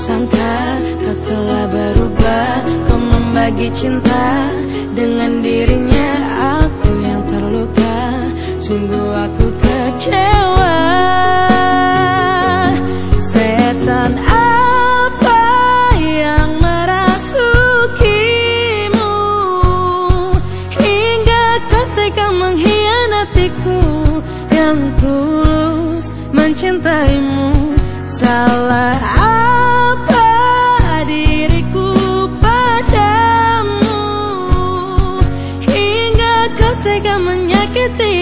kusangka kau telah berubah. Kau membagi cinta dengan dirinya Aku yang terluka. Sungguh aku kecewa. Setan apa yang merasukimu? Hingga kau tega mengkhianatiku Yang tulus mencintaimu. Salah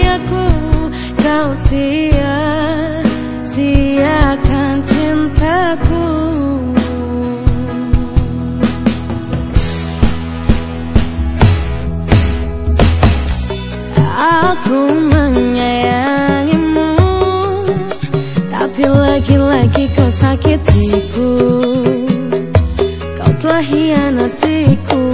Kau sia-siakan cintaku. Aku menyayangimu Tapi lagi-lagi kau sakitiku. Kau telah hianatiku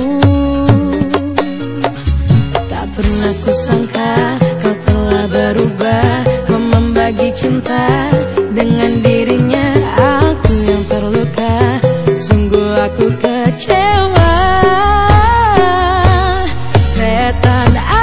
Setan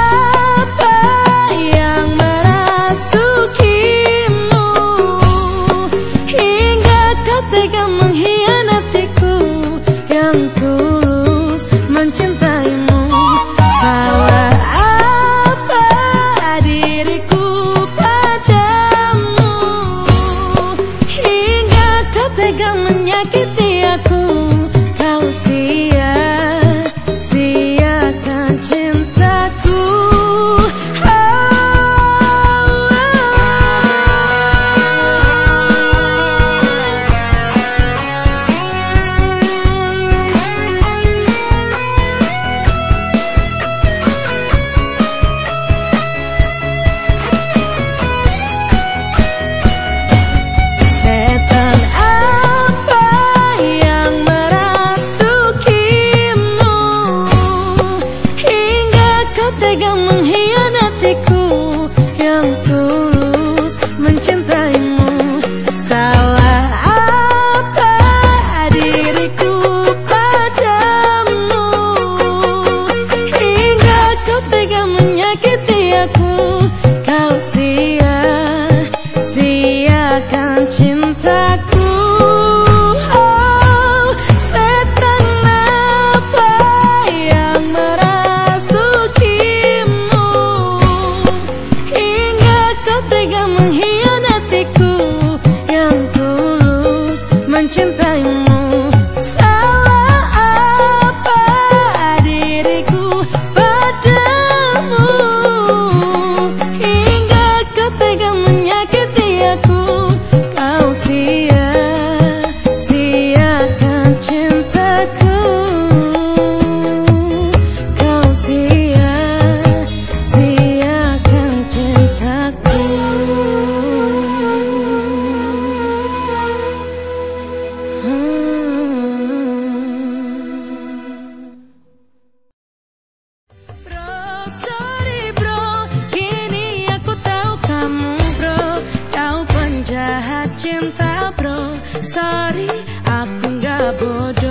Hingga kau penjahat cinta bro. Sorry, aku nggak bodoh.